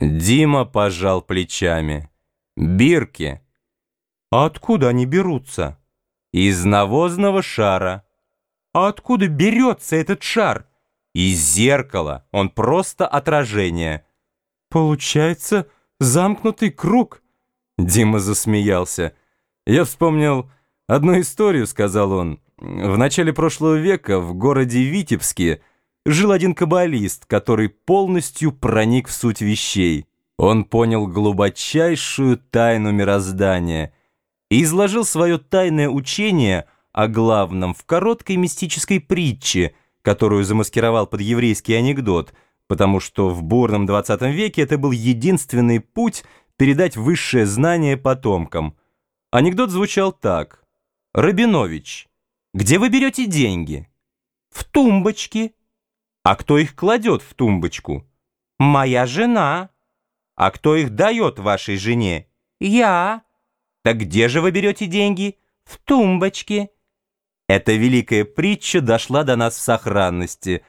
Дима пожал плечами. Бирки. А откуда они берутся? Из навозного шара. А откуда берется этот шар? Из зеркала. Он просто отражение. Получается замкнутый круг. Дима засмеялся. Я вспомнил одну историю, сказал он. В начале прошлого века в городе Витебске жил один каббалист, который полностью проник в суть вещей. Он понял глубочайшую тайну мироздания и изложил свое тайное учение о главном в короткой мистической притче, которую замаскировал под еврейский анекдот, потому что в бурном 20 веке это был единственный путь передать высшее знание потомкам. Анекдот звучал так. «Рабинович, где вы берете деньги?» «В тумбочке». А кто их кладет в тумбочку? Моя жена. А кто их дает вашей жене? Я. Так где же вы берете деньги? В тумбочке. Эта великая притча дошла до нас в сохранности,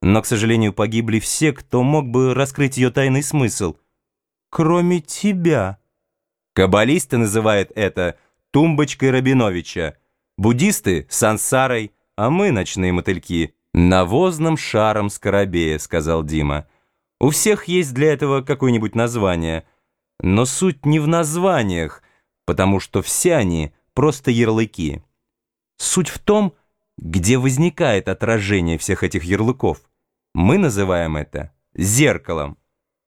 но, к сожалению, погибли все, кто мог бы раскрыть ее тайный смысл. Кроме тебя. Каббалисты называют это тумбочкой Рабиновича, буддисты — сансарой, а мы — ночные мотыльки — «Навозным шаром скоробея», — сказал Дима. «У всех есть для этого какое-нибудь название. Но суть не в названиях, потому что все они просто ярлыки. Суть в том, где возникает отражение всех этих ярлыков. Мы называем это зеркалом.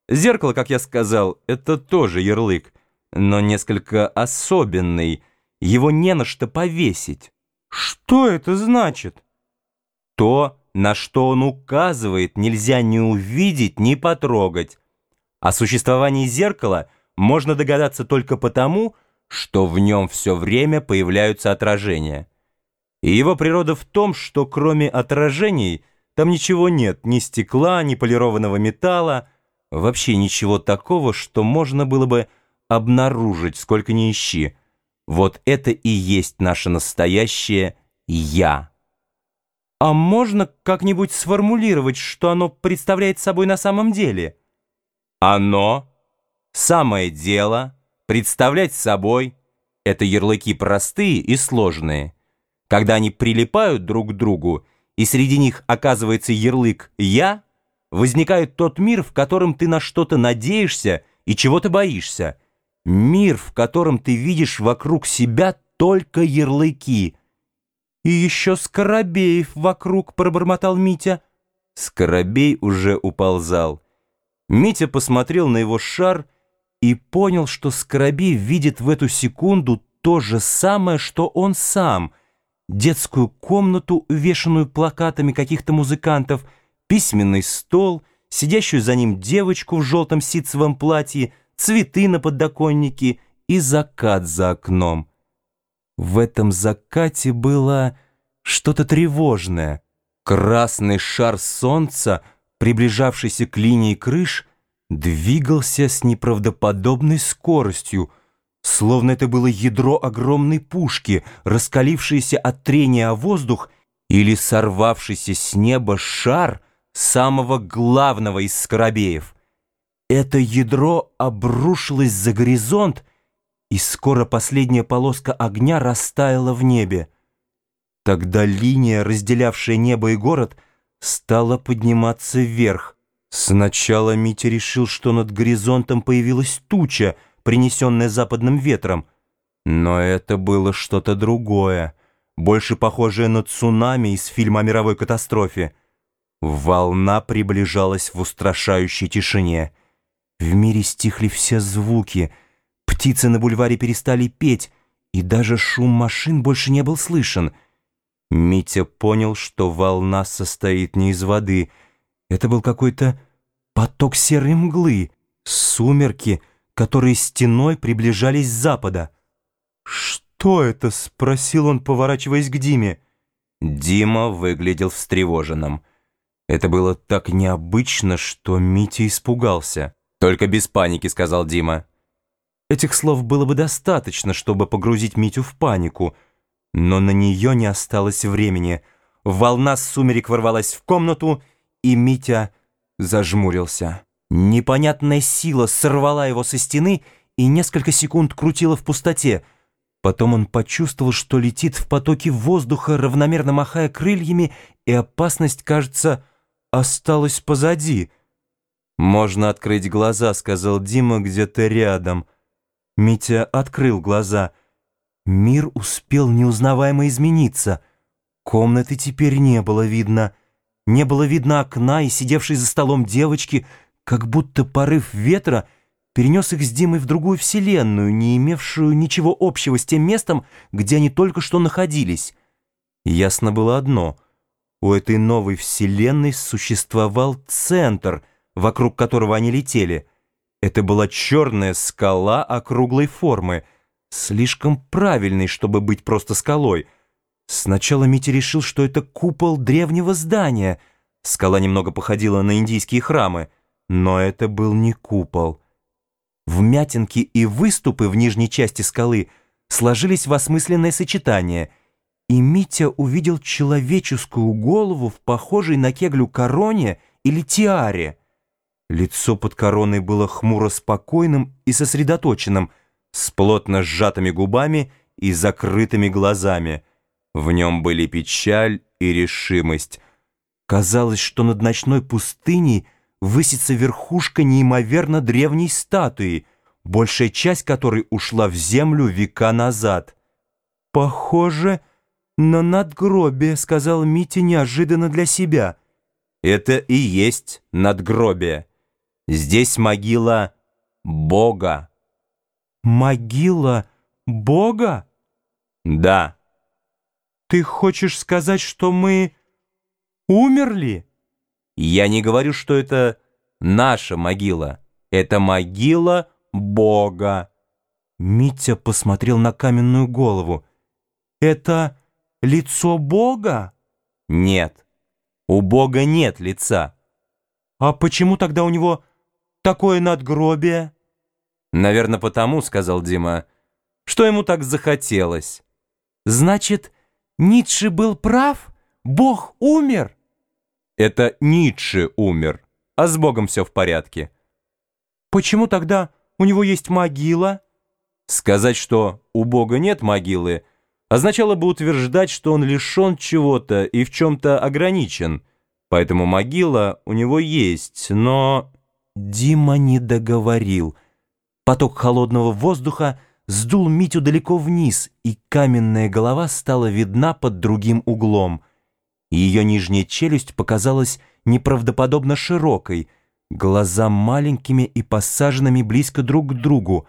Зеркало, как я сказал, это тоже ярлык, но несколько особенный. Его не на что повесить. Что это значит? То, на что он указывает, нельзя ни увидеть, ни потрогать. О существовании зеркала можно догадаться только потому, что в нем все время появляются отражения. И его природа в том, что кроме отражений там ничего нет, ни стекла, ни полированного металла, вообще ничего такого, что можно было бы обнаружить, сколько ни ищи. Вот это и есть наше настоящее «я». А можно как-нибудь сформулировать, что оно представляет собой на самом деле? Оно, самое дело, представлять собой — это ярлыки простые и сложные. Когда они прилипают друг к другу, и среди них оказывается ярлык «я», возникает тот мир, в котором ты на что-то надеешься и чего-то боишься. Мир, в котором ты видишь вокруг себя только ярлыки — «И еще Скоробеев вокруг», — пробормотал Митя. Скоробей уже уползал. Митя посмотрел на его шар и понял, что Скоробей видит в эту секунду то же самое, что он сам. Детскую комнату, увешанную плакатами каких-то музыкантов, письменный стол, сидящую за ним девочку в желтом ситцевом платье, цветы на подоконнике и закат за окном. В этом закате было что-то тревожное. Красный шар солнца, приближавшийся к линии крыш, двигался с неправдоподобной скоростью, словно это было ядро огромной пушки, раскалившееся от трения о воздух или сорвавшийся с неба шар самого главного из скоробеев. Это ядро обрушилось за горизонт, и скоро последняя полоска огня растаяла в небе. Тогда линия, разделявшая небо и город, стала подниматься вверх. Сначала Митя решил, что над горизонтом появилась туча, принесенная западным ветром. Но это было что-то другое, больше похожее на цунами из фильма о мировой катастрофе. Волна приближалась в устрашающей тишине. В мире стихли все звуки — Птицы на бульваре перестали петь, и даже шум машин больше не был слышен. Митя понял, что волна состоит не из воды. Это был какой-то поток серой мглы, сумерки, которые стеной приближались с запада. «Что это?» — спросил он, поворачиваясь к Диме. Дима выглядел встревоженным. Это было так необычно, что Митя испугался. «Только без паники», — сказал Дима. Этих слов было бы достаточно, чтобы погрузить Митю в панику, но на нее не осталось времени. Волна сумерек ворвалась в комнату, и Митя зажмурился. Непонятная сила сорвала его со стены и несколько секунд крутила в пустоте. Потом он почувствовал, что летит в потоке воздуха, равномерно махая крыльями, и опасность, кажется, осталась позади. «Можно открыть глаза», — сказал Дима где-то рядом. Митя открыл глаза. Мир успел неузнаваемо измениться. Комнаты теперь не было видно. Не было видно окна и сидевшей за столом девочки, как будто порыв ветра перенес их с Димой в другую вселенную, не имевшую ничего общего с тем местом, где они только что находились. Ясно было одно — у этой новой вселенной существовал центр, вокруг которого они летели. Это была черная скала округлой формы, слишком правильной, чтобы быть просто скалой. Сначала Митя решил, что это купол древнего здания. Скала немного походила на индийские храмы, но это был не купол. Вмятинки и выступы в нижней части скалы сложились в осмысленное сочетание — и Митя увидел человеческую голову в похожей на кеглю короне или тиаре. Лицо под короной было хмуро спокойным и сосредоточенным, с плотно сжатыми губами и закрытыми глазами. В нем были печаль и решимость. Казалось, что над ночной пустыней высится верхушка неимоверно древней статуи, большая часть которой ушла в землю века назад. «Похоже...» «Но надгробие», — сказал Митя неожиданно для себя. «Это и есть надгробие. Здесь могила Бога». «Могила Бога?» «Да». «Ты хочешь сказать, что мы умерли?» «Я не говорю, что это наша могила. Это могила Бога». Митя посмотрел на каменную голову. «Это...» лицо Бога? Нет, у Бога нет лица. А почему тогда у него такое надгробие? Наверное, потому, сказал Дима, что ему так захотелось. Значит, Ницше был прав? Бог умер? Это Ницше умер, а с Богом все в порядке. Почему тогда у него есть могила? Сказать, что у Бога нет могилы – означало бы утверждать, что он лишен чего-то и в чем-то ограничен. Поэтому могила у него есть, но... Дима не договорил. Поток холодного воздуха сдул Митю далеко вниз, и каменная голова стала видна под другим углом. Ее нижняя челюсть показалась неправдоподобно широкой, глаза маленькими и посаженными близко друг к другу,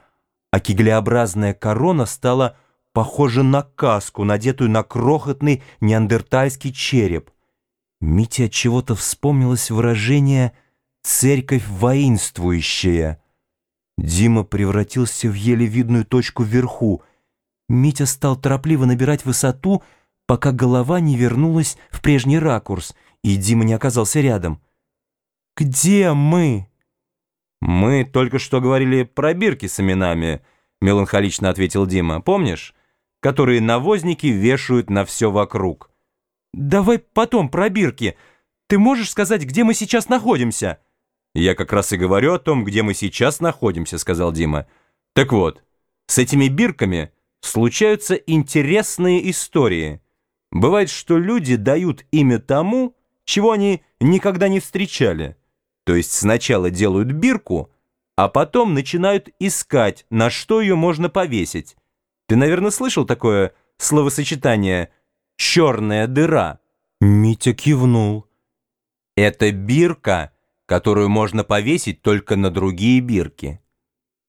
а киглеобразная корона стала похоже на каску, надетую на крохотный неандертальский череп. Мите от чего-то вспомнилось выражение «церковь воинствующая». Дима превратился в еле видную точку вверху. Митя стал торопливо набирать высоту, пока голова не вернулась в прежний ракурс, и Дима не оказался рядом. «Где мы?» «Мы только что говорили про бирки с именами», — меланхолично ответил Дима. «Помнишь? которые навозники вешают на все вокруг. «Давай потом про бирки. Ты можешь сказать, где мы сейчас находимся?» «Я как раз и говорю о том, где мы сейчас находимся», — сказал Дима. «Так вот, с этими бирками случаются интересные истории. Бывает, что люди дают имя тому, чего они никогда не встречали. То есть сначала делают бирку, а потом начинают искать, на что ее можно повесить. Ты, наверное, слышал такое словосочетание «черная дыра»?» Митя кивнул. Это бирка, которую можно повесить только на другие бирки.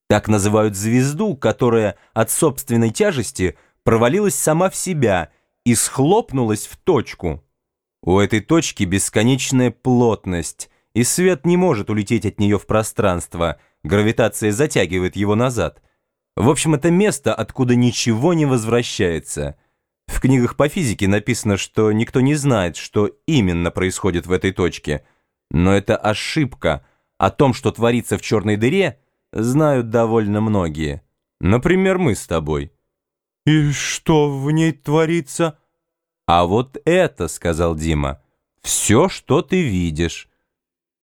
Так называют звезду, которая от собственной тяжести провалилась сама в себя и схлопнулась в точку. У этой точки бесконечная плотность, и свет не может улететь от нее в пространство, гравитация затягивает его назад. В общем, это место, откуда ничего не возвращается. В книгах по физике написано, что никто не знает, что именно происходит в этой точке. Но это ошибка. О том, что творится в черной дыре, знают довольно многие. Например, мы с тобой. «И что в ней творится?» «А вот это, — сказал Дима, — все, что ты видишь».